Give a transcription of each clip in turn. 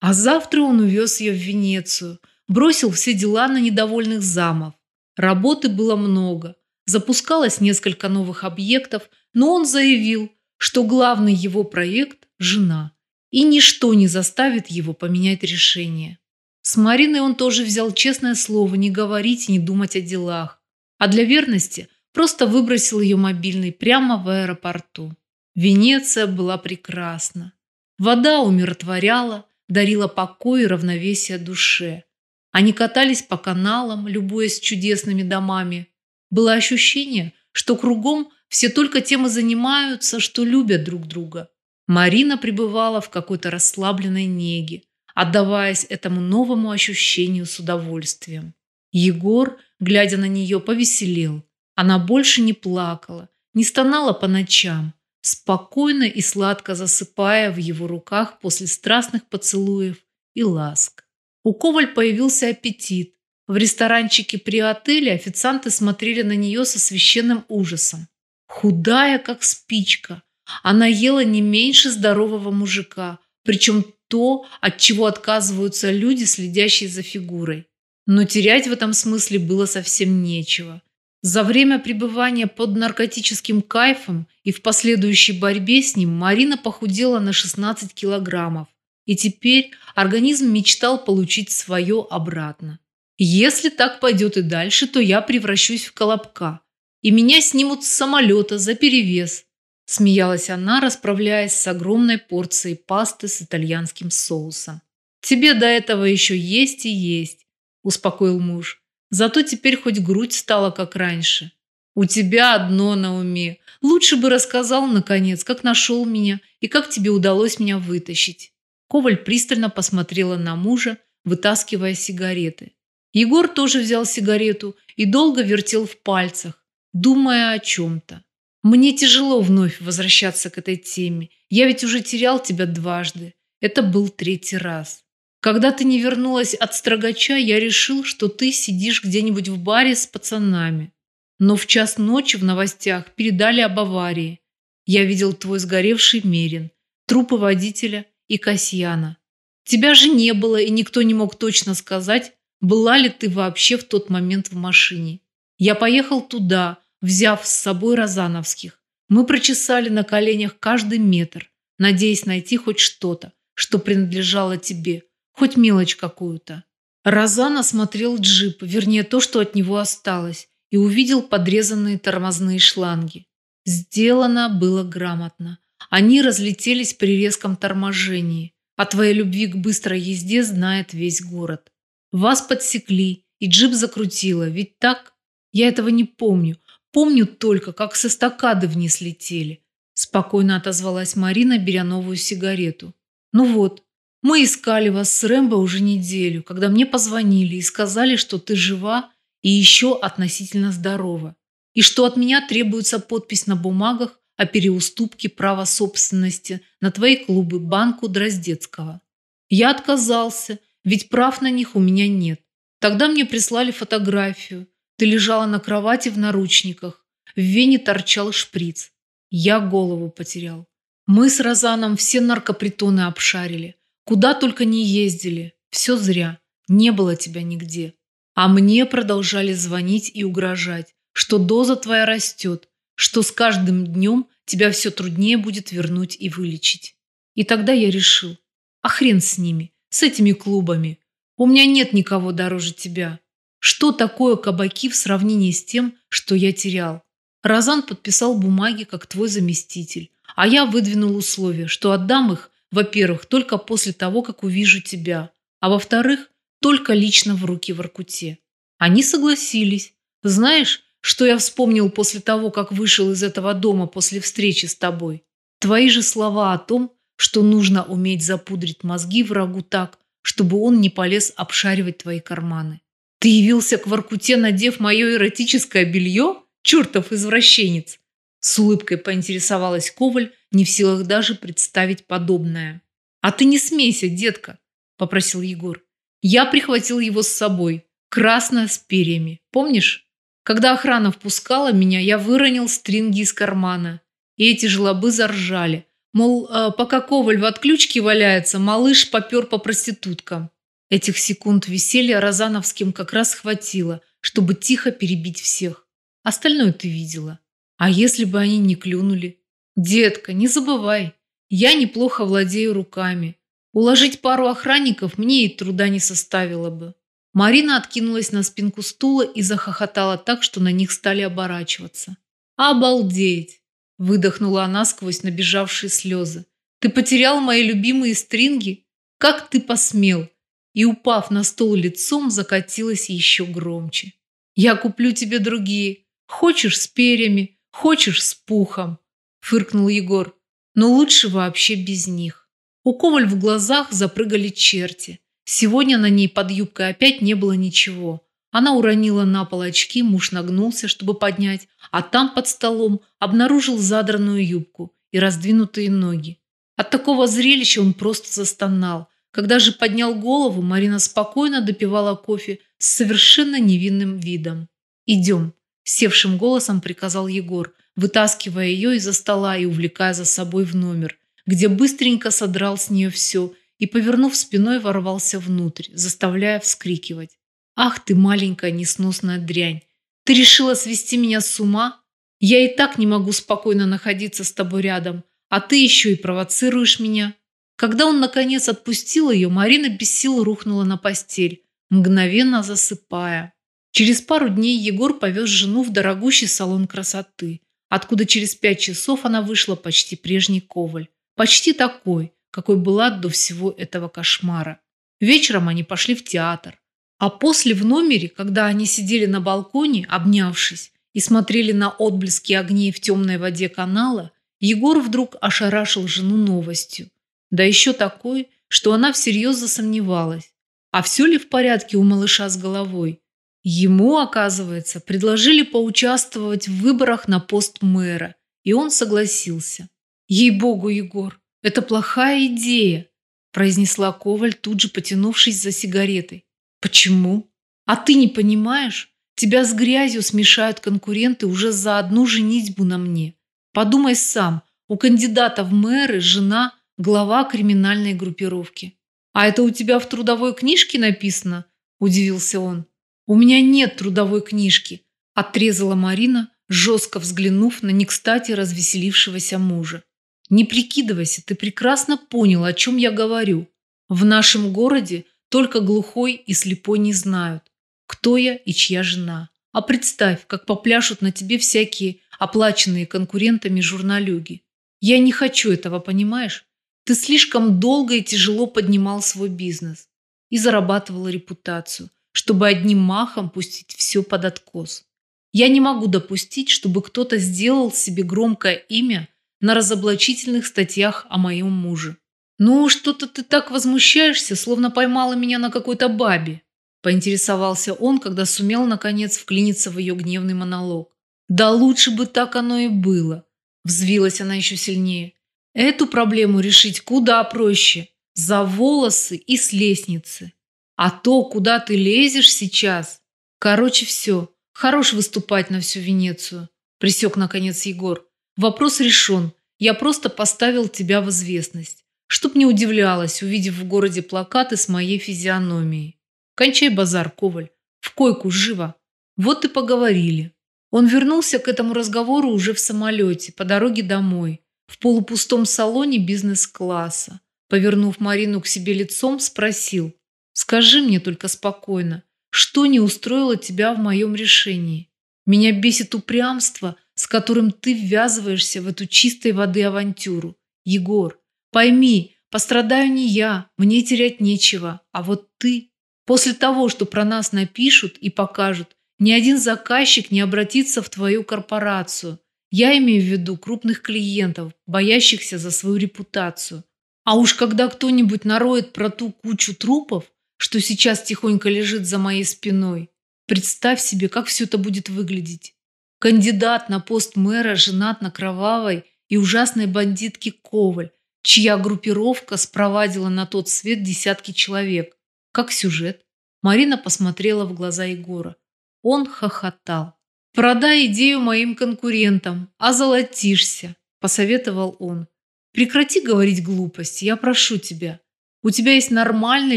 А завтра он увез ее в Венецию, бросил все дела на недовольных замов. Работы было много, запускалось несколько новых объектов, но он заявил, что главный его проект – жена, и ничто не заставит его поменять решение. С Мариной он тоже взял честное слово не говорить и не думать о делах, а для верности просто выбросил ее мобильный прямо в аэропорту. Венеция была прекрасна. Вода умиротворяла, дарила покой и равновесие душе. Они катались по каналам, любуясь чудесными домами. Было ощущение, что кругом все только тем и занимаются, что любят друг друга. Марина пребывала в какой-то расслабленной неге, отдаваясь этому новому ощущению с удовольствием. Егор, глядя на нее, повеселел. Она больше не плакала, не стонала по ночам, спокойно и сладко засыпая в его руках после страстных поцелуев и ласк. У Коваль появился аппетит. В ресторанчике при отеле официанты смотрели на нее со священным ужасом. Худая, как спичка, она ела не меньше здорового мужика, причем то, от чего отказываются люди, следящие за фигурой. Но терять в этом смысле было совсем нечего. За время пребывания под наркотическим кайфом и в последующей борьбе с ним Марина похудела на 16 килограммов. И теперь организм мечтал получить свое обратно. Если так пойдет и дальше, то я превращусь в колобка. И меня снимут с самолета за перевес. Смеялась она, расправляясь с огромной порцией пасты с итальянским соусом. «Тебе до этого еще есть и есть», – успокоил муж. Зато теперь хоть грудь стала как раньше. У тебя одно на уме. Лучше бы рассказал, наконец, как нашел меня и как тебе удалось меня вытащить. Коваль пристально посмотрела на мужа, вытаскивая сигареты. Егор тоже взял сигарету и долго вертел в пальцах, думая о чем-то. Мне тяжело вновь возвращаться к этой теме. Я ведь уже терял тебя дважды. Это был третий раз. Когда ты не вернулась от строгача, я решил, что ты сидишь где-нибудь в баре с пацанами. Но в час ночи в новостях передали об аварии. Я видел твой сгоревший Мерин, трупы водителя и Касьяна. Тебя же не было, и никто не мог точно сказать, была ли ты вообще в тот момент в машине. Я поехал туда, взяв с собой Розановских. Мы прочесали на коленях каждый метр, надеясь найти хоть что-то, что принадлежало тебе – Хоть мелочь какую-то. Розан осмотрел джип, вернее то, что от него осталось, и увидел подрезанные тормозные шланги. Сделано было грамотно. Они разлетелись при резком торможении. О твоей любви к быстрой езде знает весь город. Вас подсекли, и джип закрутило, ведь так? Я этого не помню. Помню только, как с эстакады вниз летели. Спокойно отозвалась Марина, беря новую сигарету. Ну вот, мы искали вас с Рэмбо уже неделю, когда мне позвонили и сказали, что ты жива и еще относительно здорова, и что от меня требуется подпись на бумагах о переуступке права собственности на твои клубы банку Дроздецкого. Я отказался, ведь прав на них у меня нет. Тогда мне прислали фотографию. Ты лежала на кровати в наручниках. В вене торчал шприц. Я голову потерял. Мы с Розаном все наркопритоны обшарили. Куда только не ездили. Все зря. Не было тебя нигде. А мне продолжали звонить и угрожать, что доза твоя растет, что с каждым днем тебя все труднее будет вернуть и вылечить. И тогда я решил, а хрен с ними, с этими клубами. У меня нет никого дороже тебя. Что такое кабаки в сравнении с тем, что я терял? Розан подписал бумаги как твой заместитель, а я выдвинул условие, что отдам их во-первых, только после того, как увижу тебя, а во-вторых, только лично в руки в Иркуте. Они согласились. Знаешь, что я вспомнил после того, как вышел из этого дома после встречи с тобой? Твои же слова о том, что нужно уметь запудрить мозги врагу так, чтобы он не полез обшаривать твои карманы. Ты явился к Воркуте, надев мое эротическое белье? Чертов извращенец! С улыбкой поинтересовалась Коваль, не в силах даже представить подобное. «А ты не смейся, детка», – попросил Егор. «Я прихватил его с собой, красное с перьями, помнишь? Когда охрана впускала меня, я выронил стринги из кармана, и эти жлобы заржали, Мол, э, пока Коваль в отключке валяется, малыш попер по проституткам. Этих секунд веселья Розановским как раз хватило, чтобы тихо перебить всех. Остальное ты видела. А если бы они не клюнули? Детка, не забывай, я неплохо владею руками. Уложить пару охранников мне и труда не составило бы. Марина откинулась на спинку стула и захохотала так, что на них стали оборачиваться. «Обалдеть!» – выдохнула она сквозь набежавшие слезы. «Ты потерял мои любимые стринги? Как ты посмел?» И, упав на стол лицом, закатилась еще громче. «Я куплю тебе другие. Хочешь с перьями, хочешь с пухом», – фыркнул Егор. «Но лучше вообще без них». У Коваль в глазах запрыгали черти. Сегодня на ней под юбкой опять не было ничего. Она уронила на пол очки, муж нагнулся, чтобы поднять, а там под столом обнаружил задранную юбку и раздвинутые ноги. От такого зрелища он просто застонал. Когда же поднял голову, Марина спокойно допивала кофе с совершенно невинным видом. «Идем», – севшим голосом приказал Егор, вытаскивая ее из-за стола и увлекая за собой в номер, где быстренько содрал с нее все и, повернув спиной, ворвался внутрь, заставляя вскрикивать. «Ах ты, маленькая несносная дрянь! Ты решила свести меня с ума? Я и так не могу спокойно находиться с тобой рядом, а ты еще и провоцируешь меня». Когда он, наконец, отпустил ее, Марина без сил рухнула на постель, мгновенно засыпая. Через пару дней Егор повез жену в дорогущий салон красоты, откуда через пять часов она вышла почти прежний Коваль. Почти такой, какой была до всего этого кошмара. Вечером они пошли в театр. А после в номере, когда они сидели на балконе, обнявшись, и смотрели на отблески огней в темной воде канала, Егор вдруг ошарашил жену новостью. Да еще такой, что она всерьез засомневалась. А все ли в порядке у малыша с головой? Ему, оказывается, предложили поучаствовать в выборах на пост мэра, и он согласился. Ей-богу, Егор, «Это плохая идея», – произнесла Коваль, тут же потянувшись за сигаретой. «Почему? А ты не понимаешь? Тебя с грязью смешают конкуренты уже за одну женитьбу на мне. Подумай сам, у кандидата в мэры жена – глава криминальной группировки». «А это у тебя в трудовой книжке написано?» – удивился он. «У меня нет трудовой книжки», – отрезала Марина, жестко взглянув на не кстати развеселившегося мужа. Не прикидывайся, ты прекрасно понял, о чем я говорю. В нашем городе только глухой и слепой не знают, кто я и чья жена. А представь, как попляшут на тебе всякие оплаченные конкурентами журналюги. Я не хочу этого, понимаешь? Ты слишком долго и тяжело поднимал свой бизнес и зарабатывал репутацию, чтобы одним махом пустить все под откос. Я не могу допустить, чтобы кто-то сделал себе громкое имя на разоблачительных статьях о моем муже. «Ну, что-то ты так возмущаешься, словно поймала меня на какой-то бабе», поинтересовался он, когда сумел, наконец, вклиниться в ее гневный монолог. «Да лучше бы так оно и было», взвилась она еще сильнее. «Эту проблему решить куда проще. За волосы и с лестницы. А то, куда ты лезешь сейчас... Короче, все. Хорош выступать на всю Венецию», присек, наконец, Егор. Вопрос решен. Я просто поставил тебя в известность. Чтоб не удивлялась, увидев в городе плакаты с моей физиономией. Кончай базар, Коваль. В койку, живо. Вот и поговорили. Он вернулся к этому разговору уже в самолете, по дороге домой, в полупустом салоне бизнес-класса. Повернув Марину к себе лицом, спросил. «Скажи мне только спокойно, что не устроило тебя в моем решении? Меня бесит упрямство – с которым ты ввязываешься в эту чистой воды авантюру. Егор, пойми, пострадаю не я, мне терять нечего, а вот ты. После того, что про нас напишут и покажут, ни один заказчик не обратится в твою корпорацию. Я имею в виду крупных клиентов, боящихся за свою репутацию. А уж когда кто-нибудь нароет про ту кучу трупов, что сейчас тихонько лежит за моей спиной, представь себе, как все это будет выглядеть. Кандидат на пост мэра женат на кровавой и ужасной бандитке Коваль, чья группировка спровадила на тот свет десятки человек. Как сюжет. Марина посмотрела в глаза Егора. Он хохотал. «Продай идею моим конкурентам, а золотишься», – посоветовал он. прекрати говорить глупости, я прошу тебя. У тебя есть нормальный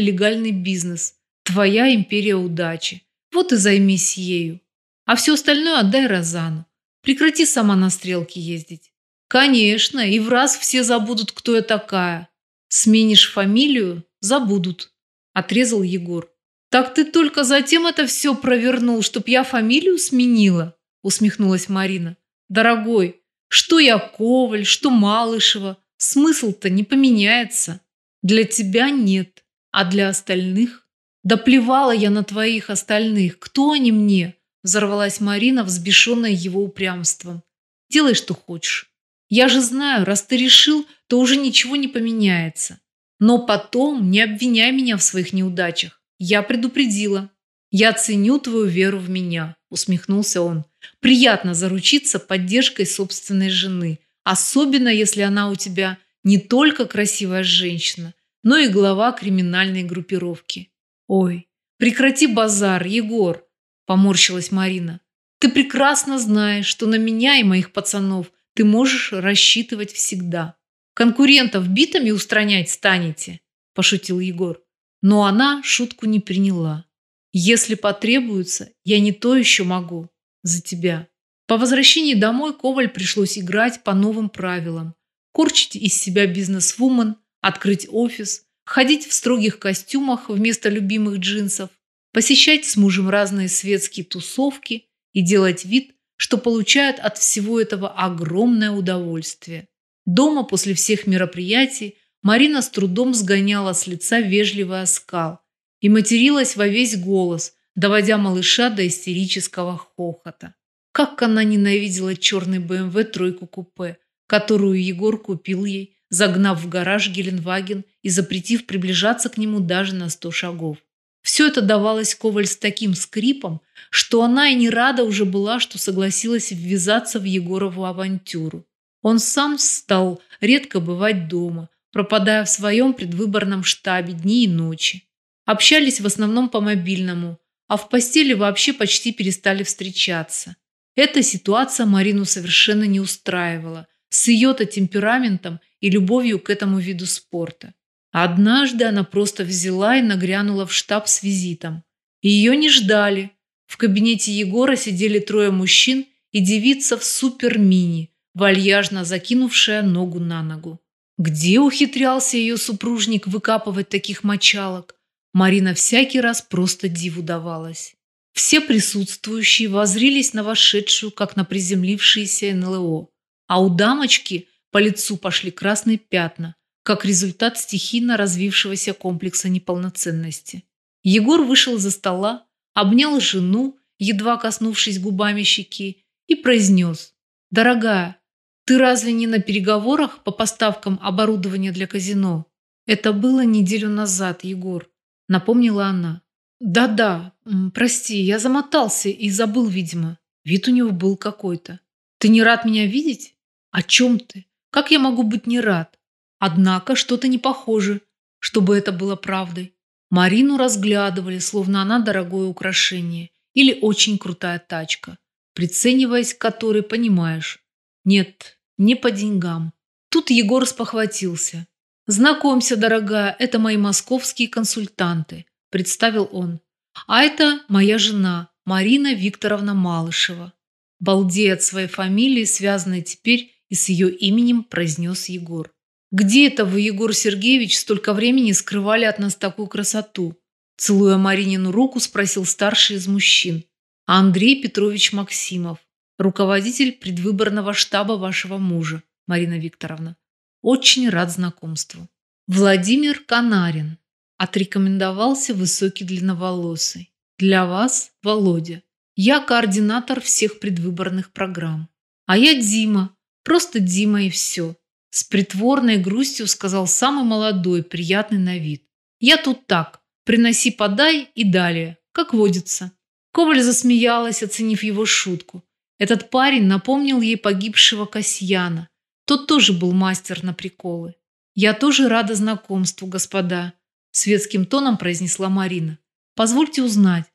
легальный бизнес, твоя империя удачи. Вот и займись ею. А все остальное отдай Розану. Прекрати сама на стрелки ездить. Конечно, и в раз все забудут, кто я такая. Сменишь фамилию – забудут. Отрезал Егор. Так ты только затем это все провернул, чтоб я фамилию сменила? Усмехнулась Марина. Дорогой, что я Коваль, что Малышева, смысл-то не поменяется. Для тебя нет, а для остальных? Да плевала я на твоих остальных, кто они мне? Взорвалась Марина, взбешенная его упрямством. Делай, что хочешь. Я же знаю, раз ты решил, то уже ничего не поменяется. Но потом не обвиняй меня в своих неудачах. Я предупредила. Я ценю твою веру в меня, усмехнулся он. Приятно заручиться поддержкой собственной жены, особенно если она у тебя не только красивая женщина, но и глава криминальной группировки. Ой, прекрати базар, Егор, поморщилась Марина. Ты прекрасно знаешь, что на меня и моих пацанов ты можешь рассчитывать всегда. Конкурентов битами устранять станете, пошутил Егор. Но она шутку не приняла. Если потребуется, я не то еще могу. За тебя. По возвращении домой Коваль пришлось играть по новым правилам. Корчить из себя бизнес-вумен, открыть офис, ходить в строгих костюмах вместо любимых джинсов, посещать с мужем разные светские тусовки и делать вид, что получают от всего этого огромное удовольствие. Дома после всех мероприятий Марина с трудом сгоняла с лица вежливый оскал и материлась во весь голос, доводя малыша до истерического хохота. Как она ненавидела черный БМВ тройку купе, которую Егор купил ей, загнав в гараж Геленваген и запретив приближаться к нему даже на сто шагов. Все это давалось Коваль с таким скрипом, что она и не рада уже была, что согласилась ввязаться в Егорову авантюру. Он сам стал редко бывать дома, пропадая в своем предвыборном штабе дни и ночи. Общались в основном по мобильному, а в постели вообще почти перестали встречаться. Эта ситуация Марину совершенно не устраивала, с ее-то темпераментом и любовью к этому виду спорта. Однажды она просто взяла и нагрянула в штаб с визитом. Ее не ждали. В кабинете Егора сидели трое мужчин и девица в супер-мини, вальяжно закинувшая ногу на ногу. Где ухитрялся ее супружник выкапывать таких мочалок? Марина всякий раз просто диву давалась. Все присутствующие возрились на вошедшую, как на приземлившееся НЛО. А у дамочки по лицу пошли красные пятна – как результат стихийно развившегося комплекса неполноценности. Егор вышел за стола, обнял жену, едва коснувшись губами щеки, и произнес «Дорогая, ты разве не на переговорах по поставкам оборудования для казино?» «Это было неделю назад, Егор», — напомнила она. «Да-да, прости, я замотался и забыл, видимо. Вид у него был какой-то. Ты не рад меня видеть? О чем ты? Как я могу быть не рад? Однако что-то не похоже, чтобы это было правдой. Марину разглядывали, словно она дорогое украшение или очень крутая тачка, прицениваясь к которой понимаешь. Нет, не по деньгам. Тут Егор спохватился. «Знакомься, дорогая, это мои московские консультанты», – представил он. «А это моя жена, Марина Викторовна Малышева». Балдея от своей фамилии, связанной теперь и с ее именем, произнес Егор. Где это вы, Егор Сергеевич, столько времени скрывали от нас такую красоту? Целуя Маринину руку, спросил старший из мужчин. Андрей Петрович Максимов, руководитель предвыборного штаба вашего мужа, Марина Викторовна. Очень рад знакомству. Владимир Канарин. Отрекомендовался высокий длинноволосый. Для вас, Володя. Я координатор всех предвыборных программ. А я Дима. Просто Дима и все. С притворной грустью сказал самый молодой, приятный на вид. «Я тут так. Приноси, подай и далее, как водится». Коваль засмеялась, оценив его шутку. Этот парень напомнил ей погибшего Касьяна. Тот тоже был мастер на приколы. «Я тоже рада знакомству, господа», – светским тоном произнесла Марина. «Позвольте узнать,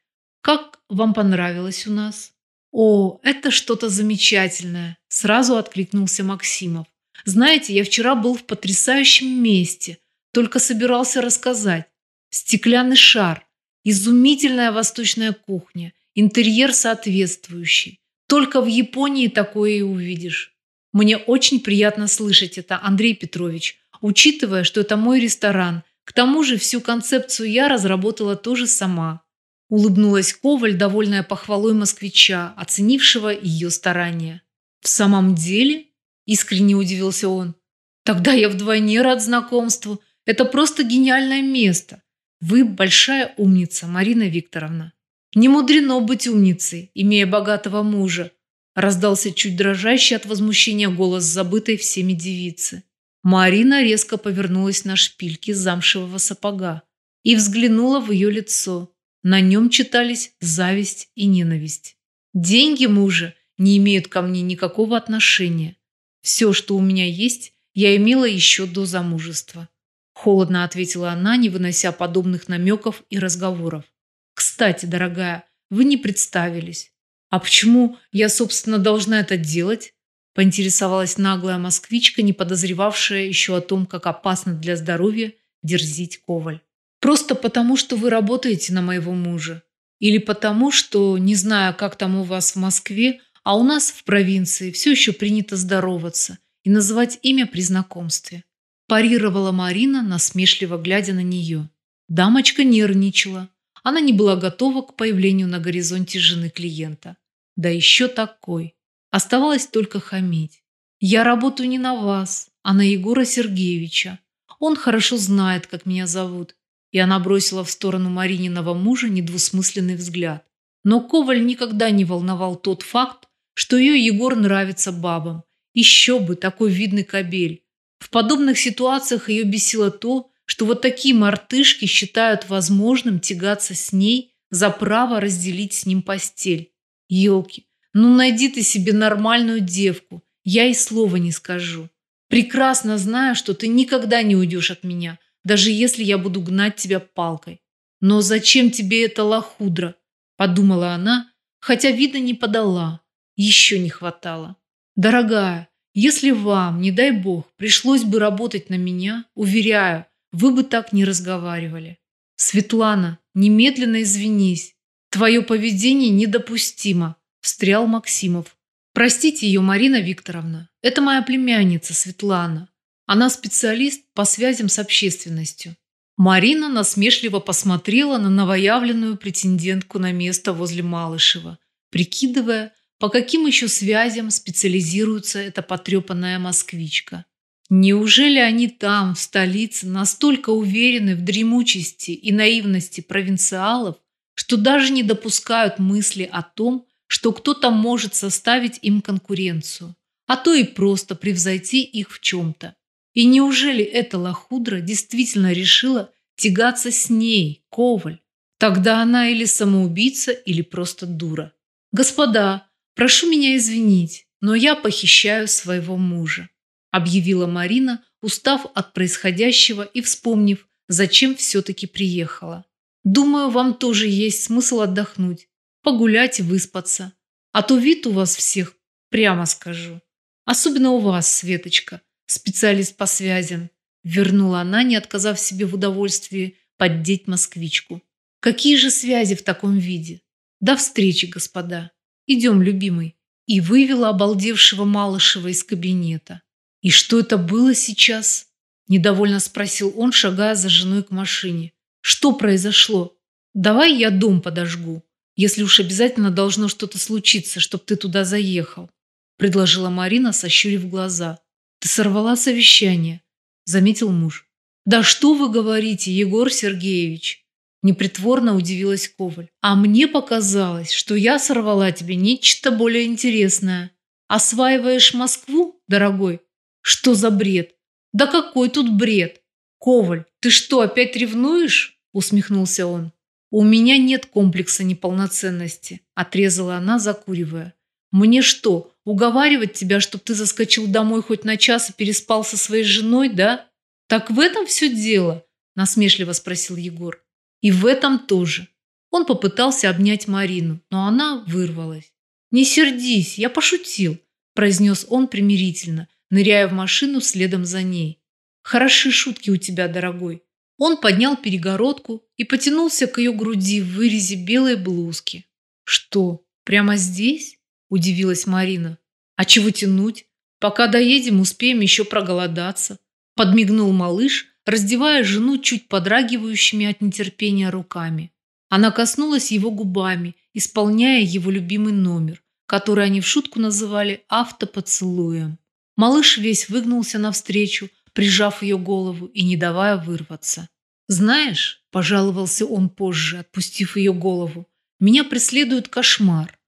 как вам понравилось у нас?» «О, это что-то замечательное», – сразу откликнулся Максимов. Знаете, я вчера был в потрясающем месте, только собирался рассказать. Стеклянный шар, изумительная восточная кухня, интерьер соответствующий. Только в Японии такое и увидишь. Мне очень приятно слышать это, Андрей Петрович, учитывая, что это мой ресторан. К тому же всю концепцию я разработала тоже сама. Улыбнулась Коваль, довольная похвалой москвича, оценившего ее старания. «В самом деле?» – искренне удивился он. «Тогда я вдвойне рад знакомству. Это просто гениальное место. Вы большая умница, Марина Викторовна». «Не мудрено быть умницей, имея богатого мужа», – раздался чуть дрожащий от возмущения голос забытой всеми девицы. Марина резко повернулась на шпильки замшевого сапога и взглянула в ее лицо. На нем читались зависть и ненависть. Деньги мужа не имеют ко мне никакого отношения. Все, что у меня есть, я имела еще до замужества. Холодно ответила она, не вынося подобных намеков и разговоров. Кстати, дорогая, вы не представились. А почему я, собственно, должна это делать? Поинтересовалась наглая москвичка, не подозревавшая еще о том, как опасно для здоровья дерзить Коваль. Просто потому, что вы работаете на моего мужа. Или потому, что, не знаю, как там у вас в Москве, а у нас в провинции все еще принято здороваться и называть имя при знакомстве. Парировала Марина, насмешливо глядя на нее. Дамочка нервничала. Она не была готова к появлению на горизонте жены клиента. Да еще такой. Оставалось только хамить. «Я работаю не на вас, а на Егора Сергеевича. Он хорошо знает, как меня зовут и она бросила в сторону Марининого мужа недвусмысленный взгляд. Но Коваль никогда не волновал тот факт, что ее Егор нравится бабам. Еще бы, такой видный кобель. В подобных ситуациях ее бесило то, что вот такие мартышки считают возможным тягаться с ней за право разделить с ним постель. Елки, ну найди ты себе нормальную девку, я и слова не скажу. Прекрасно знаю, что ты никогда не уйдешь от меня – даже если я буду гнать тебя палкой. Но зачем тебе эта лохудра? Подумала она, хотя вида не подала. Еще не хватало. Дорогая, если вам, не дай бог, пришлось бы работать на меня, уверяю, вы бы так не разговаривали. Светлана, немедленно извинись. Твое поведение недопустимо, встрял Максимов. Простите ее, Марина Викторовна. Это моя племянница Светлана. Она специалист по связям с общественностью. Марина насмешливо посмотрела на новоявленную претендентку на место возле Малышева, прикидывая, по каким еще связям специализируется эта потрепанная москвичка. Неужели они там, в столице, настолько уверены в дремучести и наивности провинциалов, что даже не допускают мысли о том, что кто-то может составить им конкуренцию, а то и просто превзойти их в чем-то. И неужели эта лохудра действительно решила тягаться с ней, Коваль? Тогда она или самоубийца, или просто дура. «Господа, прошу меня извинить, но я похищаю своего мужа», объявила Марина, устав от происходящего и вспомнив, зачем все-таки приехала. «Думаю, вам тоже есть смысл отдохнуть, погулять и выспаться. А то вид у вас всех, прямо скажу. Особенно у вас, Светочка, специалист по связям», вернула она, не отказав себе в удовольствии поддеть москвичку. «Какие же связи в таком виде? До встречи, господа. Идем, любимый». И вывела обалдевшего Малышева из кабинета. «И что это было сейчас?» Недовольно спросил он, шагая за женой к машине. «Что произошло? Давай я дом подожгу, если уж обязательно должно что-то случиться, чтоб ты туда заехал», предложила Марина, сощурив глаза. Ты сорвала совещание, заметил муж. Да что вы говорите, Егор Сергеевич? Непритворно удивилась Коваль. А мне показалось, что я сорвала тебе нечто более интересное. Осваиваешь Москву, дорогой? Что за бред? Да какой тут бред? Коваль, ты что, опять ревнуешь? Усмехнулся он. У меня нет комплекса неполноценности, отрезала она, закуривая. Мне что, Уговаривать тебя, чтобы ты заскочил домой хоть на час и переспал со своей женой, да? Так в этом все дело? Насмешливо спросил Егор. И в этом тоже. Он попытался обнять Марину, но она вырвалась. «Не сердись, я пошутил», – произнес он примирительно, ныряя в машину следом за ней. «Хороши шутки у тебя, дорогой». Он поднял перегородку и потянулся к ее груди в вырезе белой блузки. «Что, прямо здесь?» – удивилась Марина. «А чего тянуть? Пока доедем, успеем еще проголодаться», – подмигнул малыш, раздевая жену чуть подрагивающими от нетерпения руками. Она коснулась его губами, исполняя его любимый номер, который они в шутку называли автопоцелуем. Малыш весь выгнулся навстречу, прижав ее голову и не давая вырваться. «Знаешь», – пожаловался он позже, отпустив ее голову, – «меня преследует кошмар,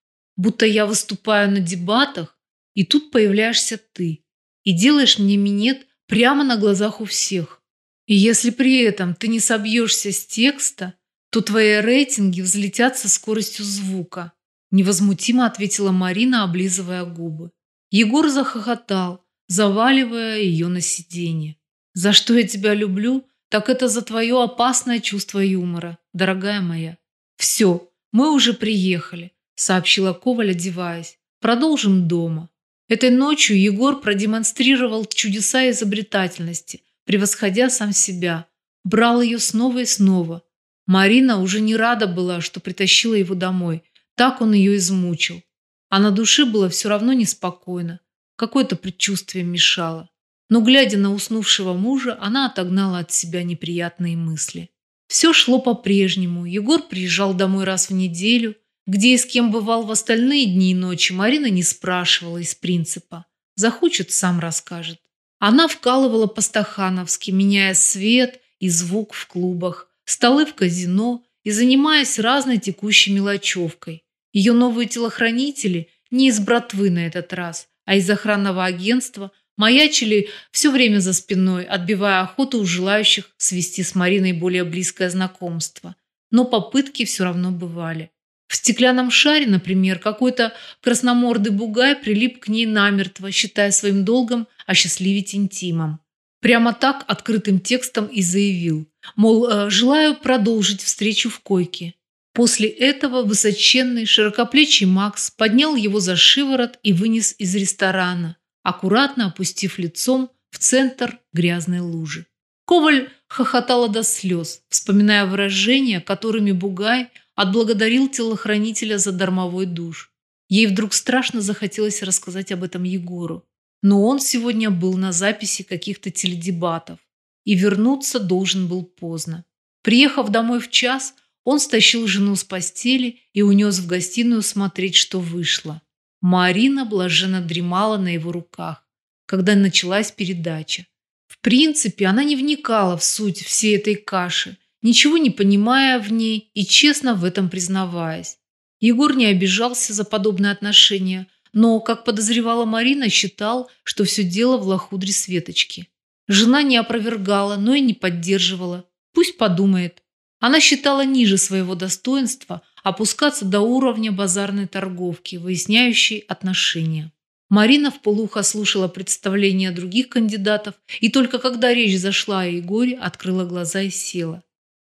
будто я выступаю на дебатах, и тут появляешься ты и делаешь мне минет прямо на глазах у всех. И если при этом ты не собьешься с текста, то твои рейтинги взлетят со скоростью звука. Невозмутимо ответила Марина, облизывая губы. Егор захохотал, заваливая ее на сиденье. «За что я тебя люблю, так это за твое опасное чувство юмора, дорогая моя. Все, мы уже приехали», сообщила Коваль, одеваясь. «Продолжим дома». Этой ночью Егор продемонстрировал чудеса изобретательности, превосходя сам себя. Брал ее снова и снова. Марина уже не рада была, что притащила его домой – так он ее измучил. А на душе было все равно неспокойно. Какое-то предчувствие мешало. Но, глядя на уснувшего мужа, она отогнала от себя неприятные мысли. Все шло по-прежнему. Егор приезжал домой раз в неделю. Где и с кем бывал в остальные дни и ночи, Марина не спрашивала из принципа. Захочет, сам расскажет. Она вкалывала по-стахановски, меняя свет и звук в клубах, столы в казино и занимаясь разной текущей мелочевкой. Ее новые телохранители не из братвы на этот раз, а из охранного агентства маячили все время за спиной, отбивая охоту у желающих свести с Мариной более близкое знакомство. Но попытки все равно бывали. В стеклянном шаре, например, какой-то красномордый бугай прилип к ней намертво, считая своим долгом осчастливить интимом. Прямо так открытым текстом и заявил. Мол, э, желаю продолжить встречу в койке. После этого высоченный, широкоплечий Макс поднял его за шиворот и вынес из ресторана, аккуратно опустив лицом в центр грязной лужи. Коваль хохотала до слез, вспоминая выражения, которыми Бугай отблагодарил телохранителя за дармовой душ. Ей вдруг страшно захотелось рассказать об этом Егору. Но он сегодня был на записи каких-то теледебатов и вернуться должен был поздно. Приехав домой в час, он стащил жену с постели и унес в гостиную смотреть, что вышло. Марина блаженно дремала на его руках, когда началась передача. В принципе, она не вникала в суть всей этой каши, ничего не понимая в ней и честно в этом признаваясь. Егор не обижался за подобное отношение, но, как подозревала Марина, считал, что все дело в лохудре Светочки. Жена не опровергала, но и не поддерживала. Пусть подумает. Она считала ниже своего достоинства опускаться до уровня базарной торговки, выясняющей отношения. Марина в полухо слушала представления других кандидатов и только когда речь зашла о Егоре, открыла глаза и села.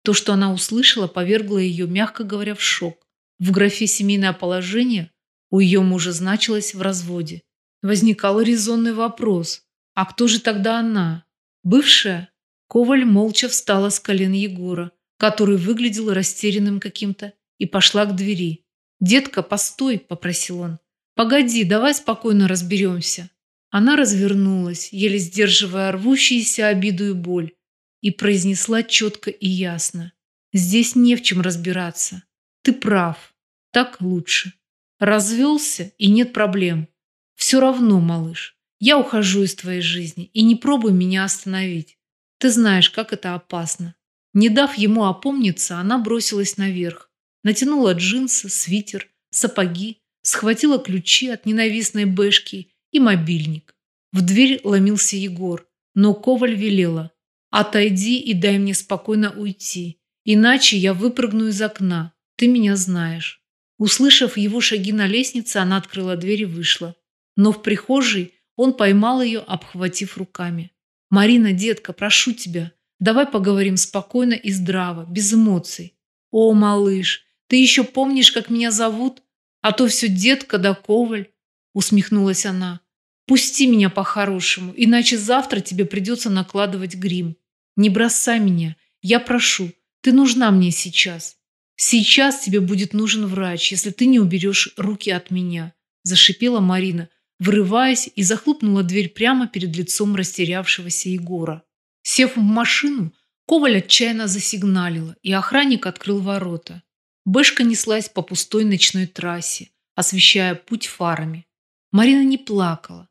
То, что она услышала, повергло ее, мягко говоря, в шок. В графе «семейное положение» у ее мужа значилось в разводе. Возникал резонный вопрос. А кто же тогда она? Бывшая? Коваль молча встала с колен Егора, который выглядел растерянным каким-то, и пошла к двери. «Детка, постой!» – попросил он. «Погоди, давай спокойно разберемся». Она развернулась, еле сдерживая рвущиеся обиду и боль, и произнесла четко и ясно. «Здесь не в чем разбираться. Ты прав. Так лучше. Развелся, и нет проблем. Все равно, малыш, я ухожу из твоей жизни, и не пробуй меня остановить. Ты знаешь, как это опасно. Не дав ему опомниться, она бросилась наверх, натянула джинсы, свитер, сапоги, схватила ключи от ненавистной бэшки и мобильник. В дверь ломился Егор, но Коваль велела. «Отойди и дай мне спокойно уйти, иначе я выпрыгну из окна, ты меня знаешь». Услышав его шаги на лестнице, она открыла дверь и вышла. Но в прихожей он поймал ее, обхватив руками. «Марина, детка, прошу тебя, давай поговорим спокойно и здраво, без эмоций. О, малыш, ты еще помнишь, как меня зовут? А то все детка да коваль», усмехнулась она. Пусти меня по-хорошему, иначе завтра тебе придется накладывать грим. Не бросай меня, я прошу, ты нужна мне сейчас. Сейчас тебе будет нужен врач, если ты не уберешь руки от меня», – зашипела Марина, врываясь и захлопнула дверь прямо перед лицом растерявшегося Егора. Сев в машину, Коваль отчаянно засигналила, и охранник открыл ворота. Бэшка неслась по пустой ночной трассе, освещая путь фарами. Марина не плакала,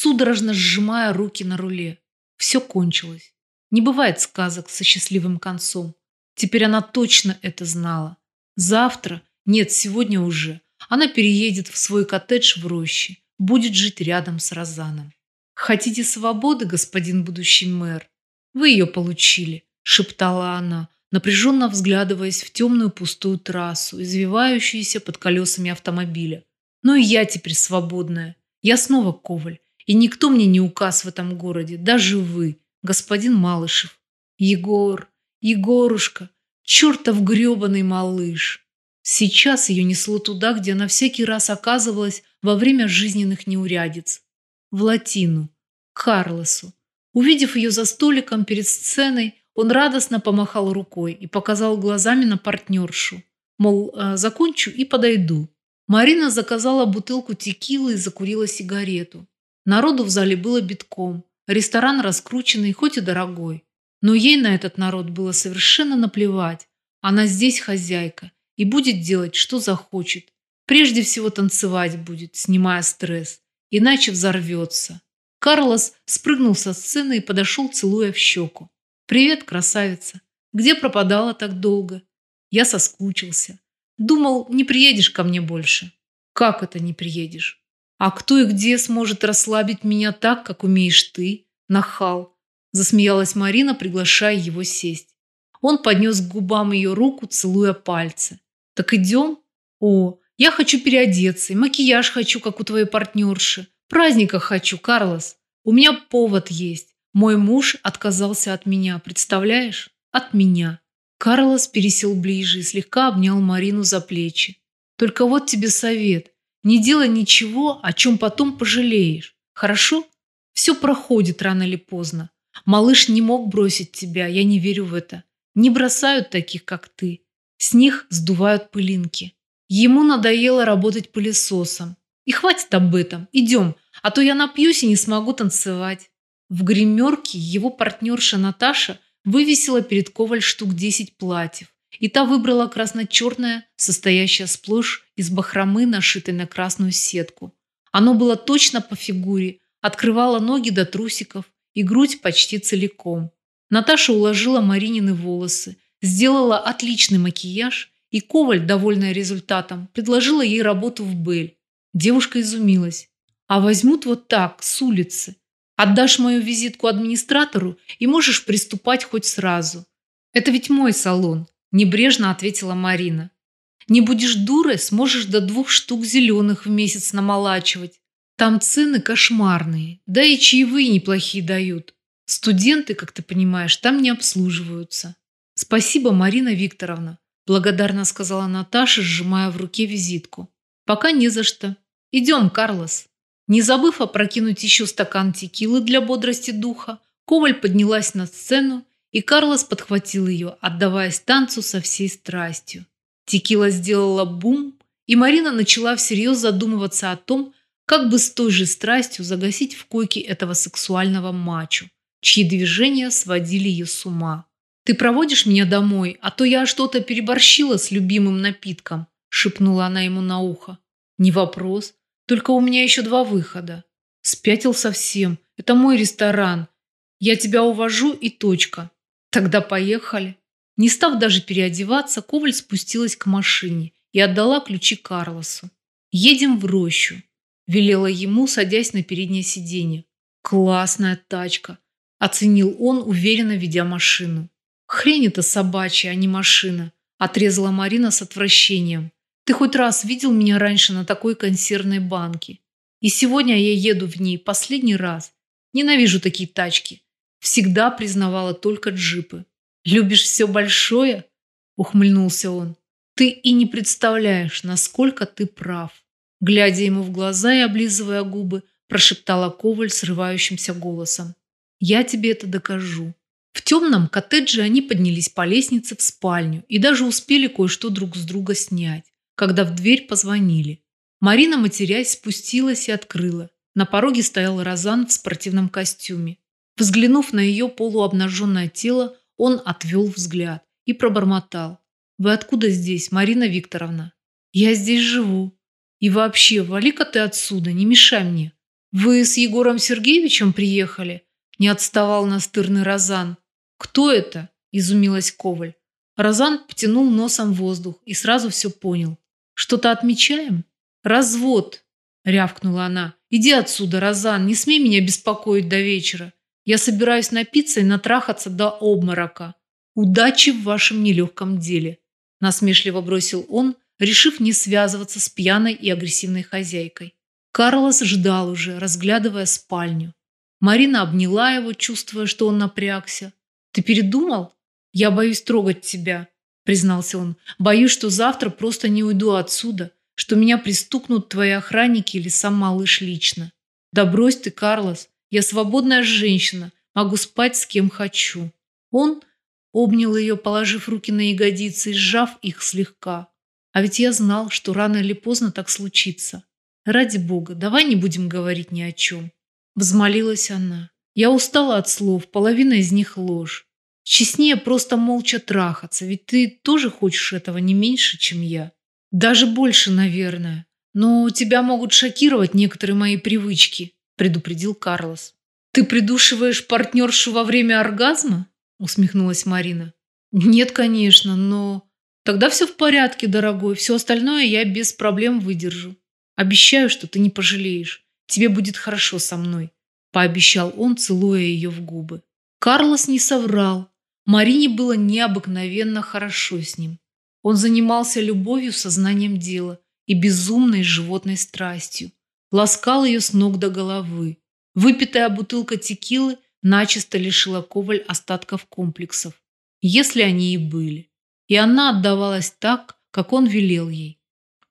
судорожно сжимая руки на руле. Все кончилось. Не бывает сказок со счастливым концом. Теперь она точно это знала. Завтра, нет, сегодня уже, она переедет в свой коттедж в роще, будет жить рядом с Розаном. «Хотите свободы, господин будущий мэр? Вы ее получили», – шептала она, напряженно взглядываясь в темную пустую трассу, извивающуюся под колесами автомобиля. «Но и я теперь свободная. Я снова Коваль, и никто мне не указ в этом городе, даже вы, господин Малышев. Егор, Егорушка, чертов гребаный малыш. Сейчас ее несло туда, где она всякий раз оказывалась во время жизненных неурядиц. В Латину, к Карлосу. Увидев ее за столиком перед сценой, он радостно помахал рукой и показал глазами на партнершу. Мол, «А, закончу и подойду. Марина заказала бутылку текилы и закурила сигарету. Народу в зале было битком. Ресторан раскрученный, хоть и дорогой. Но ей на этот народ было совершенно наплевать. Она здесь хозяйка и будет делать, что захочет. Прежде всего танцевать будет, снимая стресс. Иначе взорвется. Карлос спрыгнул со сцены и подошел, целуя в щеку. «Привет, красавица. Где пропадала так долго?» Я соскучился. Думал, не приедешь ко мне больше. Как это не приедешь? А кто и где сможет расслабить меня так, как умеешь ты, нахал? Засмеялась Марина, приглашая его сесть. Он поднес к губам ее руку, целуя пальцы. Так идем? О, я хочу переодеться, и макияж хочу, как у твоей партнерши. Праздника хочу, Карлос. У меня повод есть. Мой муж отказался от меня, представляешь? От меня. Карлос пересел ближе и слегка обнял Марину за плечи. Только вот тебе совет. Не делай ничего, о чем потом пожалеешь. Хорошо? Все проходит рано или поздно. Малыш не мог бросить тебя, я не верю в это. Не бросают таких, как ты. С них сдувают пылинки. Ему надоело работать пылесосом. И хватит об этом. Идем, а то я напьюсь и не смогу танцевать. В гримерке его партнерша Наташа вывесила перед Коваль штук 10 платьев и та выбрала красно-черное, состоящее сплошь из бахромы, нашитой на красную сетку. Оно было точно по фигуре, открывало ноги до трусиков и грудь почти целиком. Наташа уложила Маринины волосы, сделала отличный макияж, и Коваль, довольная результатом, предложила ей работу в Бель. Девушка изумилась. «А возьмут вот так, с улицы. Отдашь мою визитку администратору и можешь приступать хоть сразу. Это ведь мой салон. Небрежно ответила Марина. Не будешь дурой, сможешь до двух штук зеленых в месяц намолачивать. Там цены кошмарные, да и чаевые неплохие дают. Студенты, как ты понимаешь, там не обслуживаются. Спасибо, Марина Викторовна, благодарно сказала Наташа, сжимая в руке визитку. Пока не за что. Идем, Карлос. Не забыв опрокинуть еще стакан текилы для бодрости духа, Коваль поднялась на сцену и Карлос подхватил ее, отдаваясь танцу со всей страстью. Текила сделала бум, и Марина начала всерьез задумываться о том, как бы с той же страстью загасить в койке этого сексуального мачо, чьи движения сводили ее с ума. «Ты проводишь меня домой, а то я что-то переборщила с любимым напитком», шепнула она ему на ухо. «Не вопрос, только у меня еще два выхода». Спятил совсем, это мой ресторан. Я тебя увожу и точка. Тогда поехали. Не став даже переодеваться, Коваль спустилась к машине и отдала ключи Карлосу. «Едем в рощу», – велела ему, садясь на переднее сиденье. «Классная тачка», – оценил он, уверенно ведя машину. «Хрень это собачья, а не машина», – отрезала Марина с отвращением. «Ты хоть раз видел меня раньше на такой консервной банке? И сегодня я еду в ней последний раз. Ненавижу такие тачки. Всегда признавала только джипы. «Любишь все большое?» – ухмыльнулся он. «Ты и не представляешь, насколько ты прав». Глядя ему в глаза и облизывая губы, прошептала Коваль срывающимся голосом. «Я тебе это докажу». В темном коттедже они поднялись по лестнице в спальню и даже успели кое-что друг с друга снять, когда в дверь позвонили. Марина, матерясь, спустилась и открыла. На пороге стоял Розан в спортивном костюме. Взглянув на ее полуобнаженное тело, он отвел взгляд и пробормотал. «Вы откуда здесь, Марина Викторовна?» «Я здесь живу. И вообще, вали-ка ты отсюда, не мешай мне». «Вы с Егором Сергеевичем приехали?» Не отставал настырный Розан. «Кто это?» – изумилась Коваль. Розан потянул носом воздух и сразу все понял. «Что-то отмечаем?» «Развод!» – рявкнула она. «Иди отсюда, Розан, не смей меня беспокоить до вечера. Я собираюсь напиться и натрахаться до обморока. Удачи в вашем нелегком деле!» Насмешливо бросил он, решив не связываться с пьяной и агрессивной хозяйкой. Карлос ждал уже, разглядывая спальню. Марина обняла его, чувствуя, что он напрягся. «Ты передумал? Я боюсь трогать тебя», – признался он. «Боюсь, что завтра просто не уйду отсюда, что меня пристукнут твои охранники или сам малыш лично. Да брось ты, Карлос, я свободная женщина, могу спать с кем хочу». Он обнял ее, положив руки на ягодицы сжав их слегка. «А ведь я знал, что рано или поздно так случится. Ради бога, давай не будем говорить ни о чем». Взмолилась она. Я устала от слов, половина из них ложь. Честнее просто молча трахаться, ведь ты тоже хочешь этого не меньше, чем я. Даже больше, наверное. Но тебя могут шокировать некоторые мои привычки, предупредил Карлос. Ты придушиваешь партнершу во время оргазма? Усмехнулась Марина. Нет, конечно, но... Тогда все в порядке, дорогой. Все остальное я без проблем выдержу. Обещаю, что ты не пожалеешь. Тебе будет хорошо со мной», – пообещал он, целуя ее в губы. Карлос не соврал. Марине было необыкновенно хорошо с ним. Он занимался любовью сознанием дела и безумной животной страстью. Ласкал ее с ног до головы. Выпитая бутылка текилы начисто лишила Коваль остатков комплексов, если они и были. И она отдавалась так, как он велел ей.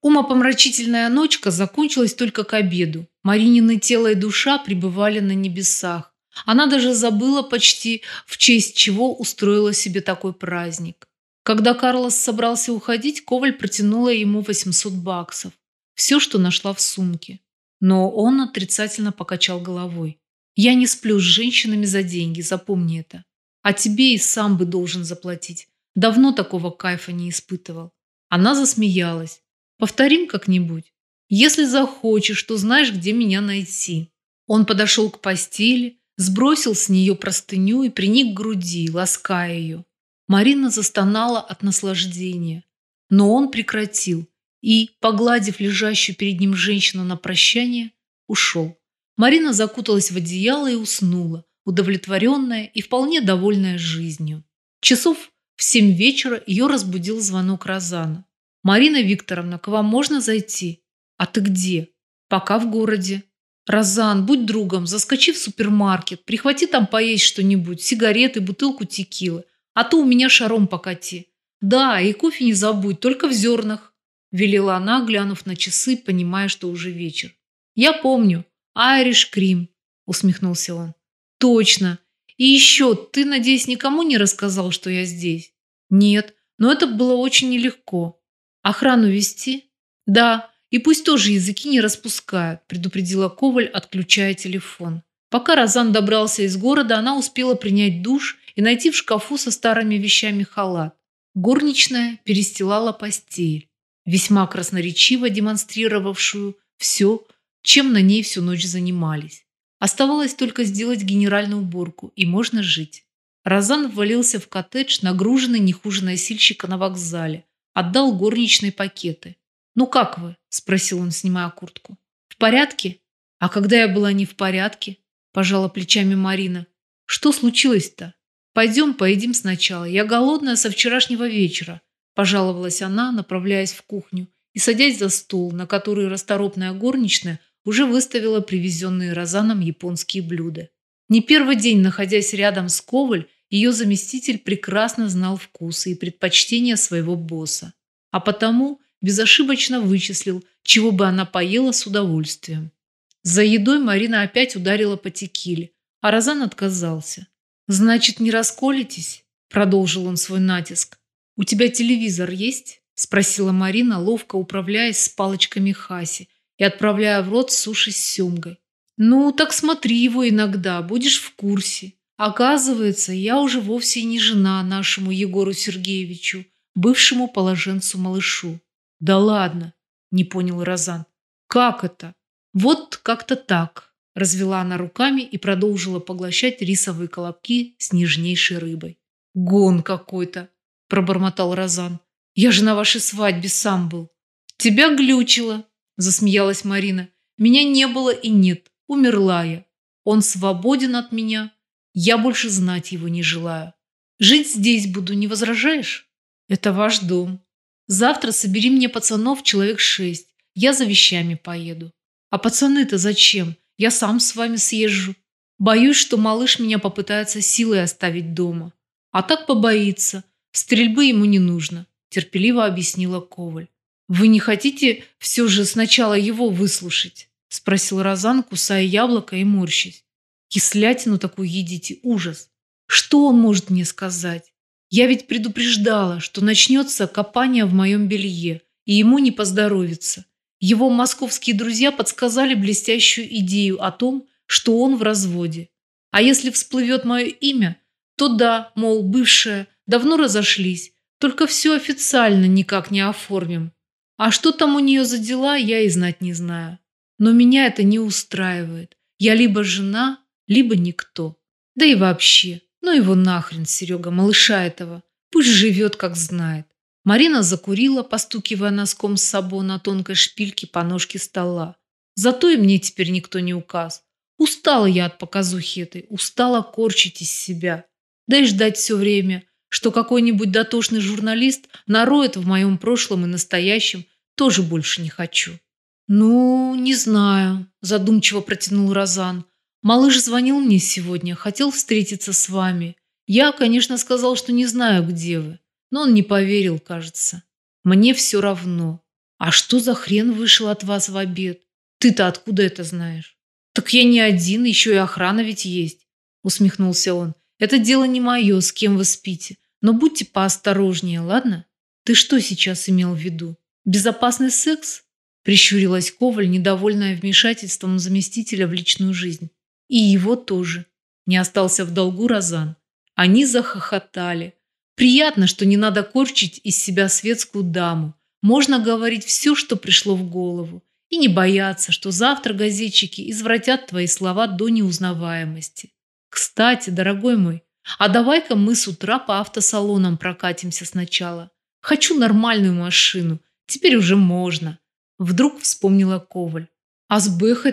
Умопомрачительная ночка закончилась только к обеду. Маринины тело и душа пребывали на небесах. Она даже забыла почти, в честь чего устроила себе такой праздник. Когда Карлос собрался уходить, Коваль протянула ему 800 баксов. Все, что нашла в сумке. Но он отрицательно покачал головой. «Я не сплю с женщинами за деньги, запомни это. А тебе и сам бы должен заплатить. Давно такого кайфа не испытывал». Она засмеялась. Повторим как-нибудь. Если захочешь, то знаешь, где меня найти. Он подошел к постели, сбросил с нее простыню и приник к груди, лаская ее. Марина застонала от наслаждения. Но он прекратил и, погладив лежащую перед ним женщину на прощание, ушел. Марина закуталась в одеяло и уснула, удовлетворенная и вполне довольная жизнью. Часов в семь вечера ее разбудил звонок Розана. «Марина Викторовна, к вам можно зайти?» «А ты где?» «Пока в городе». «Розан, будь другом, заскочи в супермаркет, прихвати там поесть что-нибудь, сигареты, бутылку текилы, а то у меня шаром покати». «Да, и кофе не забудь, только в зернах», – велела она, глянув на часы, понимая, что уже вечер. «Я помню. Айриш Крим», – усмехнулся он. «Точно. И еще, ты, надеюсь, никому не рассказал, что я здесь?» «Нет, но это было очень нелегко. Охрану вести? Да, и пусть тоже языки не распускают, предупредила Коваль, отключая телефон. Пока Розан добрался из города, она успела принять душ и найти в шкафу со старыми вещами халат. Горничная перестилала постель, весьма красноречиво демонстрировавшую все, чем на ней всю ночь занимались. Оставалось только сделать генеральную уборку, и можно жить. Розан ввалился в коттедж, нагруженный не хуже носильщика на вокзале, отдал горничной пакеты. «Ну как вы?» – спросил он, снимая куртку. «В порядке?» «А когда я была не в порядке?» – пожала плечами Марина. «Что случилось-то?» «Пойдем поедим сначала. Я голодная со вчерашнего вечера», – пожаловалась она, направляясь в кухню и садясь за стол, на который расторопная горничная уже выставила привезенные Розаном японские блюда. Не первый день, находясь рядом с Коваль, ее заместитель прекрасно знал вкусы и предпочтения своего босса, а потому безошибочно вычислил, чего бы она поела с удовольствием. За едой Марина опять ударила по текиле, а Розан отказался. «Значит, не расколитесь?» – продолжил он свой натиск. «У тебя телевизор есть?» – спросила Марина, ловко управляясь с палочками Хаси и отправляя в рот суши с семгой. «Ну, так смотри его иногда, будешь в курсе. Оказывается, я уже вовсе не жена нашему Егору Сергеевичу, бывшему положенцу-малышу». «Да ладно!» – не понял Розан. «Как это?» «Вот как-то так», – развела она руками и продолжила поглощать рисовые колобки с нежнейшей рыбой. «Гон какой-то», – пробормотал Розан. «Я же на вашей свадьбе сам был». «Тебя глючило», – засмеялась Марина. «Меня не было и нет. Умерла я. Он свободен от меня. Я больше знать его не желаю. Жить здесь буду, не возражаешь? Это ваш дом. Завтра собери мне пацанов человек шесть. Я за вещами поеду. А пацаны-то зачем? Я сам с вами съезжу. Боюсь, что малыш меня попытается силой оставить дома. А так побоится. Стрельбы ему не нужно, терпеливо объяснила Коваль. Вы не хотите все же сначала его выслушать? Спросил Розан, кусая яблоко и морщись. Кислятину такую едите, ужас. Что он может мне сказать? Я ведь предупреждала, что начнется копание в моем белье, и ему не поздоровится. Его московские друзья подсказали блестящую идею о том, что он в разводе. А если всплывет мое имя, то да, мол, бывшая, давно разошлись, только все официально никак не оформим. А что там у нее за дела, я и знать не знаю. Но меня это не устраивает. Я либо жена, либо никто. Да и вообще, ну его нахрен, Серега, малыша этого. Пусть живет, как знает. Марина закурила, постукивая носком с собой на тонкой шпильке по ножке стола. Зато и мне теперь никто не указ. Устала я от показухи этой, устала корчить из себя. Да и ждать все время, что какой-нибудь дотошный журналист нароет в моем прошлом и настоящем, тоже больше не хочу. «Ну, не знаю», – задумчиво протянул Розан. «Малыш звонил мне сегодня, хотел встретиться с вами. Я, конечно, сказал, что не знаю, где вы. Но он не поверил, кажется. Мне все равно. А что за хрен вышел от вас в обед? Ты-то откуда это знаешь? Так я не один, еще и охрана ведь есть. Усмехнулся он. Это дело не мое, с кем вы спите. Но будьте поосторожнее, ладно? Ты что сейчас имел в виду? Безопасный секс? Прищурилась Коваль, недовольная вмешательством заместителя в личную жизнь. И его тоже. Не остался в долгу Розан. Они захохотали, Приятно, что не надо корчить из себя светскую даму. Можно говорить все, что пришло в голову. И не бояться, что завтра газетчики извратят твои слова до неузнаваемости. Кстати, дорогой мой, а давай-ка мы с утра по автосалонам прокатимся сначала. Хочу нормальную машину. Теперь уже можно. Вдруг вспомнила Коваль. А с Бэх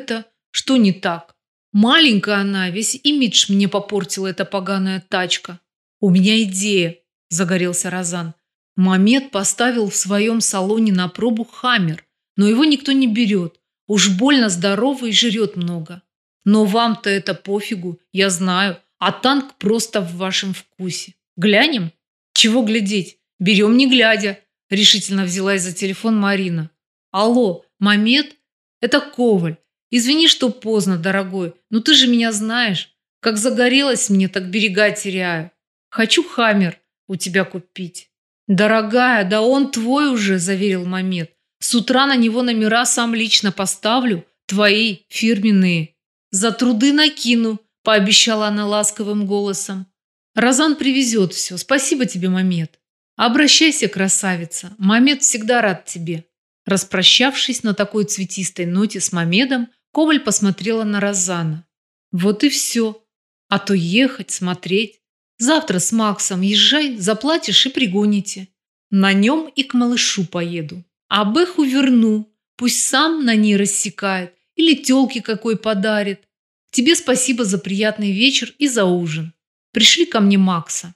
что не так? Маленькая она, весь имидж мне попортила эта поганая тачка. У меня идея. – загорелся Розан. Мамед поставил в своем салоне на пробу хаммер, но его никто не берет. Уж больно здоровый и жрет много. Но вам-то это пофигу, я знаю, а танк просто в вашем вкусе. Глянем? Чего глядеть? Берем не глядя. Решительно взялась за телефон Марина. Алло, Мамед? Это Коваль. Извини, что поздно, дорогой, но ты же меня знаешь. Как загорелась мне, так берега теряю. Хочу хаммер у тебя купить. Дорогая, да он твой уже, заверил Мамед. С утра на него номера сам лично поставлю, твои, фирменные. За труды накину, пообещала она ласковым голосом. Разан привезет все. Спасибо тебе, Мамед. Обращайся, красавица. Мамед всегда рад тебе. Распрощавшись на такой цветистой ноте с Мамедом, Коваль посмотрела на Розана. Вот и все. А то ехать, смотреть. Завтра с Максом езжай, заплатишь и пригоните. На нем и к малышу поеду. А Бэху верну, пусть сам на ней рассекает или тёлке какой подарит. Тебе спасибо за приятный вечер и за ужин. Пришли ко мне Макса.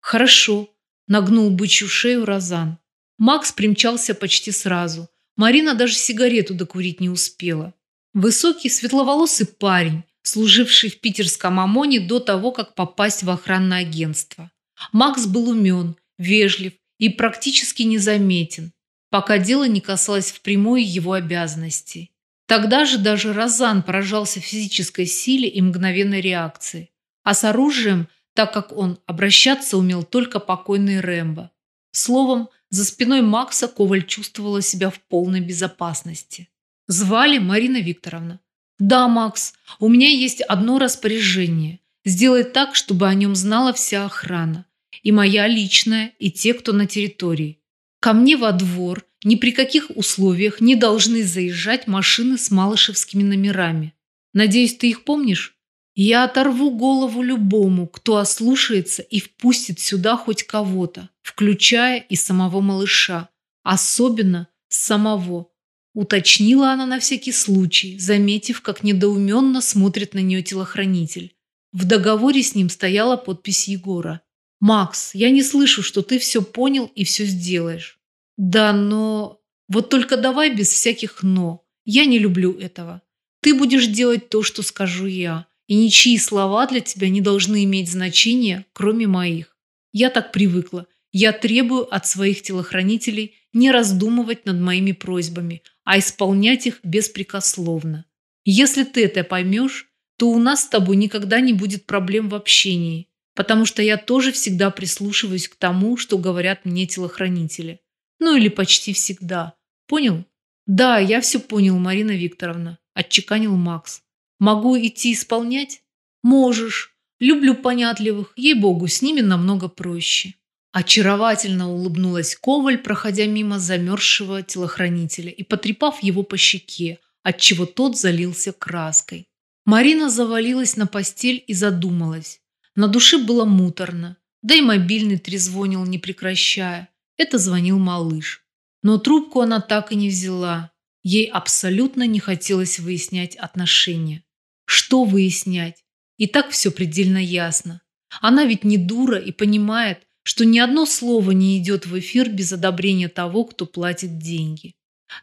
Хорошо, нагнул бычью шею Розан. Макс примчался почти сразу. Марина даже сигарету докурить не успела. Высокий, светловолосый парень, служивший в питерском ОМОНе до того, как попасть в охранное агентство. Макс был умен, вежлив и практически незаметен, пока дело не касалось впрямую его обязанностей. Тогда же даже Розан поражался физической силе и мгновенной реакции. А с оружием, так как он обращаться умел только покойный Рэмбо. Словом, за спиной Макса Коваль чувствовала себя в полной безопасности. Звали Марина Викторовна. «Да, Макс, у меня есть одно распоряжение. Сделай так, чтобы о нем знала вся охрана. И моя личная, и те, кто на территории. Ко мне во двор ни при каких условиях не должны заезжать машины с малышевскими номерами. Надеюсь, ты их помнишь? Я оторву голову любому, кто ослушается и впустит сюда хоть кого-то, включая и самого малыша. Особенно самого. Уточнила она на всякий случай, заметив, как недоуменно смотрит на нее телохранитель. В договоре с ним стояла подпись Егора. «Макс, я не слышу, что ты все понял и все сделаешь». «Да, но...» «Вот только давай без всяких «но». Я не люблю этого. Ты будешь делать то, что скажу я, и ничьи слова для тебя не должны иметь значения, кроме моих. Я так привыкла. Я требую от своих телохранителей не раздумывать над моими просьбами, а исполнять их беспрекословно. Если ты это поймешь, то у нас с тобой никогда не будет проблем в общении, потому что я тоже всегда прислушиваюсь к тому, что говорят мне телохранители. Ну или почти всегда. Понял? Да, я все понял, Марина Викторовна, отчеканил Макс. Могу идти исполнять? Можешь. Люблю понятливых, ей-богу, с ними намного проще. Очаровательно улыбнулась Коваль, проходя мимо замерзшего телохранителя и потрепав его по щеке, отчего тот залился краской. Марина завалилась на постель и задумалась. На душе было муторно, да и мобильный трезвонил, не прекращая. Это звонил малыш. Но трубку она так и не взяла. Ей абсолютно не хотелось выяснять отношения. Что выяснять? И так все предельно ясно. Она ведь не дура и понимает, что ни одно слово не идет в эфир без одобрения того, кто платит деньги.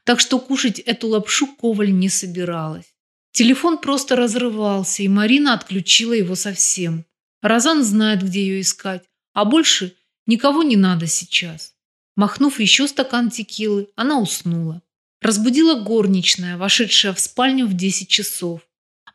Так что кушать эту лапшу Коваль не собиралась. Телефон просто разрывался, и Марина отключила его совсем. Розан знает, где ее искать, а больше никого не надо сейчас. Махнув еще стакан текилы, она уснула. Разбудила горничная, вошедшая в спальню в 10 часов.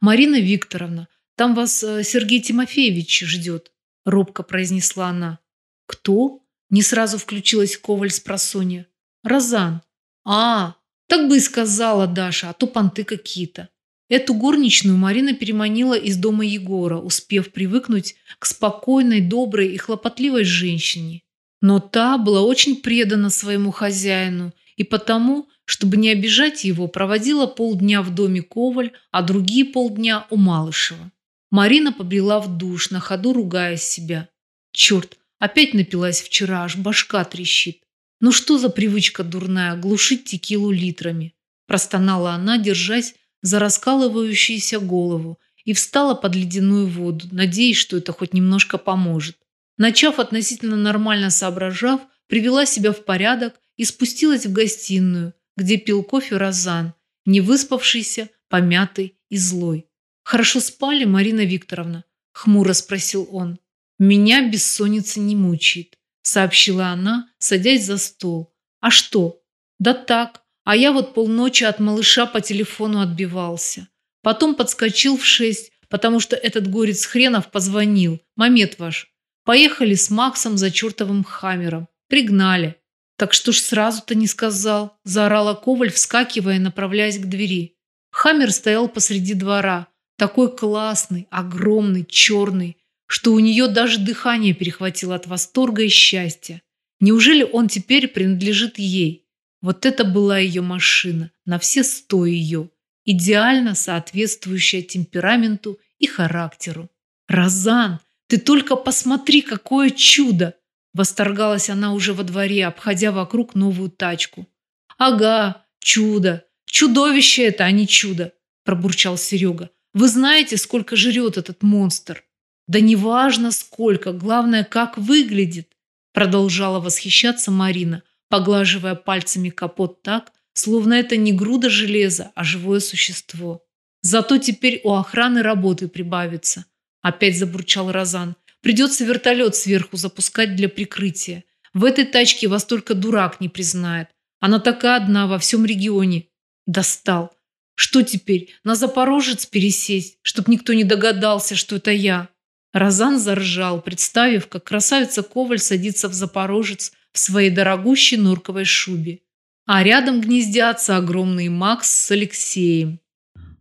«Марина Викторовна, там вас э, Сергей Тимофеевич ждет», – робко произнесла она. «Кто?» – не сразу включилась Коваль с просонья. «Розан». «А, так бы и сказала Даша, а то понты какие-то». Эту горничную Марина переманила из дома Егора, успев привыкнуть к спокойной, доброй и хлопотливой женщине. Но та была очень предана своему хозяину и потому, чтобы не обижать его, проводила полдня в доме Коваль, а другие полдня у Малышева. Марина побрела в душ, на ходу ругая себя. Черт, Опять напилась вчера, аж башка трещит. Ну что за привычка дурная, глушить текилу литрами? Простонала она, держась за раскалывающуюся голову, и встала под ледяную воду, надеясь, что это хоть немножко поможет. Начав относительно нормально соображав, привела себя в порядок и спустилась в гостиную, где пил кофе Розан, не выспавшийся, помятый и злой. «Хорошо спали, Марина Викторовна?» – хмуро спросил он. «Меня бессонница не мучает», – сообщила она, садясь за стол. «А что?» «Да так. А я вот полночи от малыша по телефону отбивался. Потом подскочил в шесть, потому что этот горец хренов позвонил. Мамет ваш. Поехали с Максом за чертовым хаммером. Пригнали. Так что ж сразу-то не сказал, заорала Коваль, вскакивая направляясь к двери. Хаммер стоял посреди двора. Такой классный, огромный, черный что у нее даже дыхание перехватило от восторга и счастья. Неужели он теперь принадлежит ей? Вот это была ее машина, на все сто ее, идеально соответствующая темпераменту и характеру. «Розан, ты только посмотри, какое чудо!» Восторгалась она уже во дворе, обходя вокруг новую тачку. «Ага, чудо! Чудовище это, а не чудо!» пробурчал Серега. «Вы знаете, сколько жрет этот монстр?» Да неважно сколько, главное, как выглядит, продолжала восхищаться Марина, поглаживая пальцами капот так, словно это не груда железа, а живое существо. Зато теперь у охраны работы прибавится. Опять забурчал Розан. Придется вертолет сверху запускать для прикрытия. В этой тачке вас только дурак не признает. Она такая одна во всем регионе. Достал. Что теперь, на Запорожец пересесть, чтоб никто не догадался, что это я?» Розан заржал, представив, как красавица Коваль садится в Запорожец в своей дорогущей норковой шубе. А рядом гнездятся огромные Макс с Алексеем.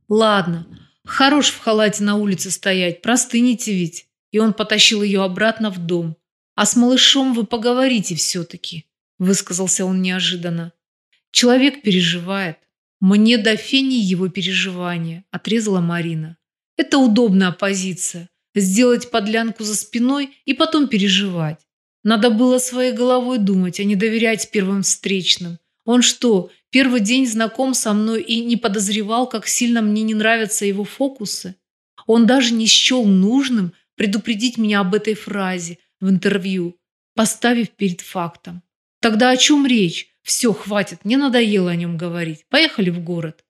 «Ладно, хорош в халате на улице стоять, простынете ведь». И он потащил ее обратно в дом. «А с малышом вы поговорите все-таки», – высказался он неожиданно. «Человек переживает. Мне до фени его переживания», – отрезала Марина. «Это удобная позиция. Сделать подлянку за спиной и потом переживать. Надо было своей головой думать, а не доверять первым встречным. Он что, первый день знаком со мной и не подозревал, как сильно мне не нравятся его фокусы? Он даже не счел нужным предупредить меня об этой фразе в интервью, поставив перед фактом. Тогда о чем речь? Все, хватит, мне надоело о нем говорить. Поехали в город.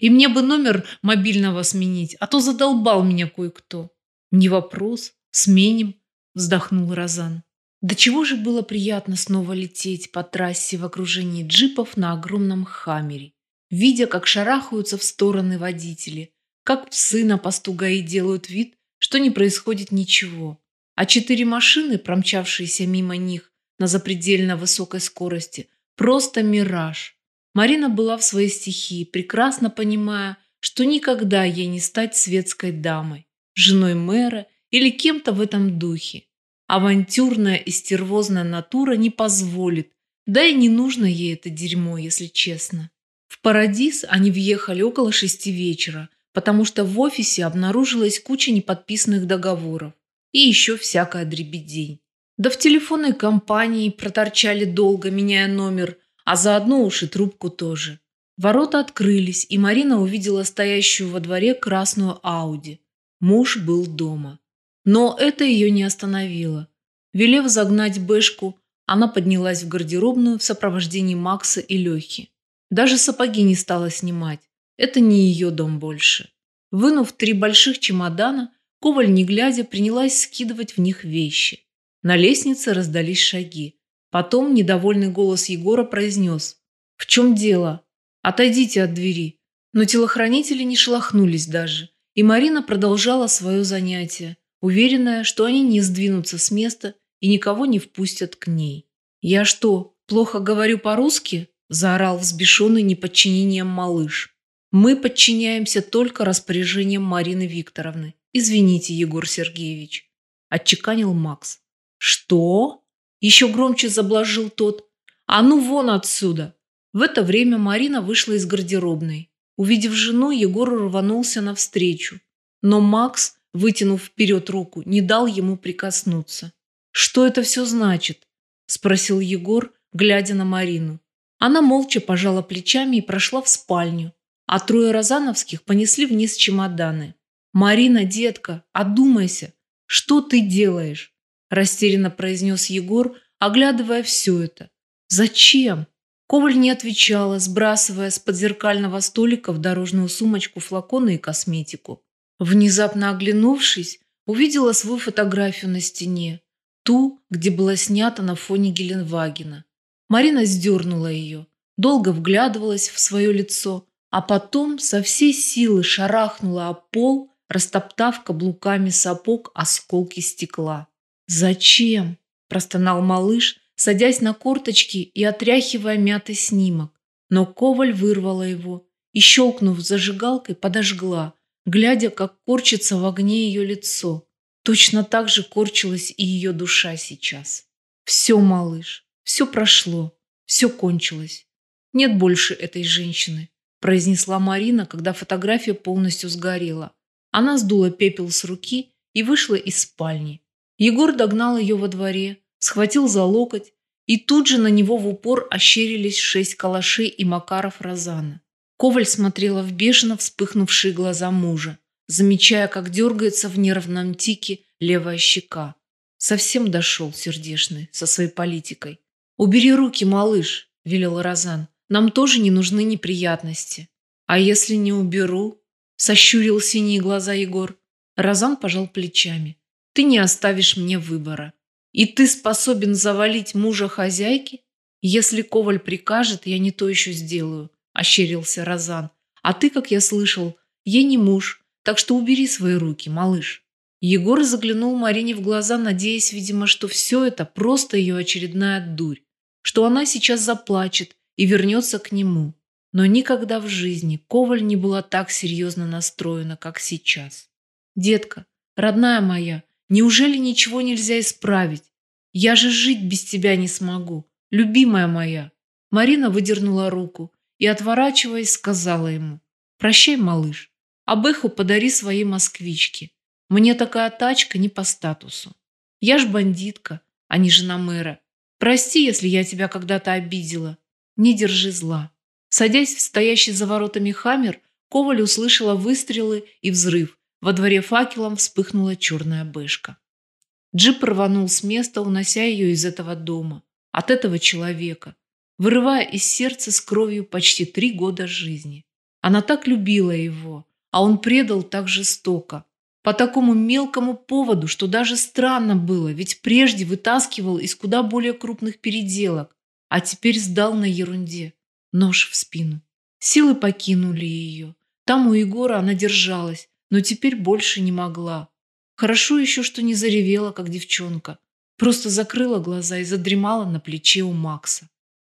И мне бы номер мобильного сменить, а то задолбал меня кое-кто. Не вопрос, сменим, вздохнул Розан. До чего же было приятно снова лететь по трассе в окружении джипов на огромном хаммере, видя, как шарахаются в стороны водители, как псы на посту ГАИ делают вид, что не происходит ничего, а четыре машины, промчавшиеся мимо них на запредельно высокой скорости, просто мираж. Марина была в своей стихии, прекрасно понимая, что никогда ей не стать светской дамой, женой мэра или кем-то в этом духе. Авантюрная и стервозная натура не позволит, да и не нужно ей это дерьмо, если честно. В Парадис они въехали около шести вечера, потому что в офисе обнаружилась куча неподписанных договоров и еще всякая дребедень. Да в телефонной компании проторчали долго, меняя номер, а заодно уж и трубку тоже. Ворота открылись, и Марина увидела стоящую во дворе красную Ауди. Муж был дома. Но это ее не остановило. Велев загнать Бэшку, она поднялась в гардеробную в сопровождении Макса и Лехи. Даже сапоги не стала снимать. Это не ее дом больше. Вынув три больших чемодана, Коваль, не глядя, принялась скидывать в них вещи. На лестнице раздались шаги. Потом недовольный голос Егора произнес. «В чем дело? Отойдите от двери». Но телохранители не шелохнулись даже. И Марина продолжала свое занятие, уверенная, что они не сдвинутся с места и никого не впустят к ней. «Я что, плохо говорю по-русски?» – заорал взбешенный неподчинением малыш. Мы подчиняемся только распоряжениям Марины Викторовны. Извините, Егор Сергеевич, отчеканил Макс. Что? Еще громче заблажил тот. А ну вон отсюда. В это время Марина вышла из гардеробной. Увидев жену, Егор рванулся навстречу. Но Макс, вытянув вперед руку, не дал ему прикоснуться. «Что это все значит?» – спросил Егор, глядя на Марину. Она молча пожала плечами и прошла в спальню, а трое Розановских понесли вниз чемоданы. «Марина, детка, одумайся, что ты делаешь?» растерянно произнес Егор, оглядывая все это. «Зачем?» Коваль не отвечала, сбрасывая с подзеркального столика в дорожную сумочку флаконы и косметику. Внезапно оглянувшись, увидела свою фотографию на стене, ту, где была снята на фоне Геленвагена. Марина сдернула ее, долго вглядывалась в свое лицо, а потом со всей силы шарахнула о пол, растоптав каблуками сапог осколки стекла. «Зачем?» – простонал малыш, садясь на корточки и отряхивая мятый снимок. Но Коваль вырвала его и, щелкнув зажигалкой, подожгла, глядя, как корчится в огне ее лицо. Точно так же корчилась и ее душа сейчас. «Все, малыш, все прошло, все кончилось. Нет больше этой женщины произнесла Марина, когда фотография полностью сгорела. Она сдула пепел с руки и вышла из спальни. Егор догнал ее во дворе, схватил за локоть, и тут же на него в упор ощерились шесть калашей и Макаров Розана. Коваль смотрела в бешено вспыхнувшие глаза мужа, замечая, как дергается в нервном тике левая щека. Совсем дошел сердешный со своей политикой. «Убери руки, малыш», – велел Розан. Нам тоже не нужны неприятности. А если не уберу? Сощурил синие глаза Егор. Разан пожал плечами. Ты не оставишь мне выбора. И ты способен завалить мужа хозяйки? Если Коваль прикажет, я не то еще сделаю, ощерился Разан. А ты, как я слышал, ей не муж, так что убери свои руки, малыш. Егор заглянул Марине в глаза, надеясь, видимо, что все это просто ее очередная дурь, что она сейчас заплачет и вернется к нему. Но никогда в жизни Коваль не была так серьезно настроена, как сейчас. «Детка, родная моя, неужели ничего нельзя исправить? Я же жить без тебя не смогу, любимая моя!» Марина выдернула руку и, отворачиваясь, сказала ему, «Прощай, малыш, Бэху подари своей москвичке. Мне такая тачка не по статусу. Я ж бандитка, а не жена мэра. Прости, если я тебя когда-то обидела. Не держи зла». Садясь в стоящий за воротами хаммер, Коваль услышала выстрелы и взрыв. Во дворе факелом вспыхнула черная бэшка. Джип рванул с места, унося ее из этого дома, от этого человека, вырывая из сердца с кровью почти три года жизни. Она так любила его, а он предал так жестоко. По такому мелкому поводу, что даже странно было, ведь прежде вытаскивал из куда более крупных переделок, а теперь сдал на ерунде. Нож в спину. Силы покинули ее. Там у Егора она держалась, но теперь больше не могла. Хорошо еще, что не заревела, как девчонка. Просто закрыла глаза и задремала на плече у Макса.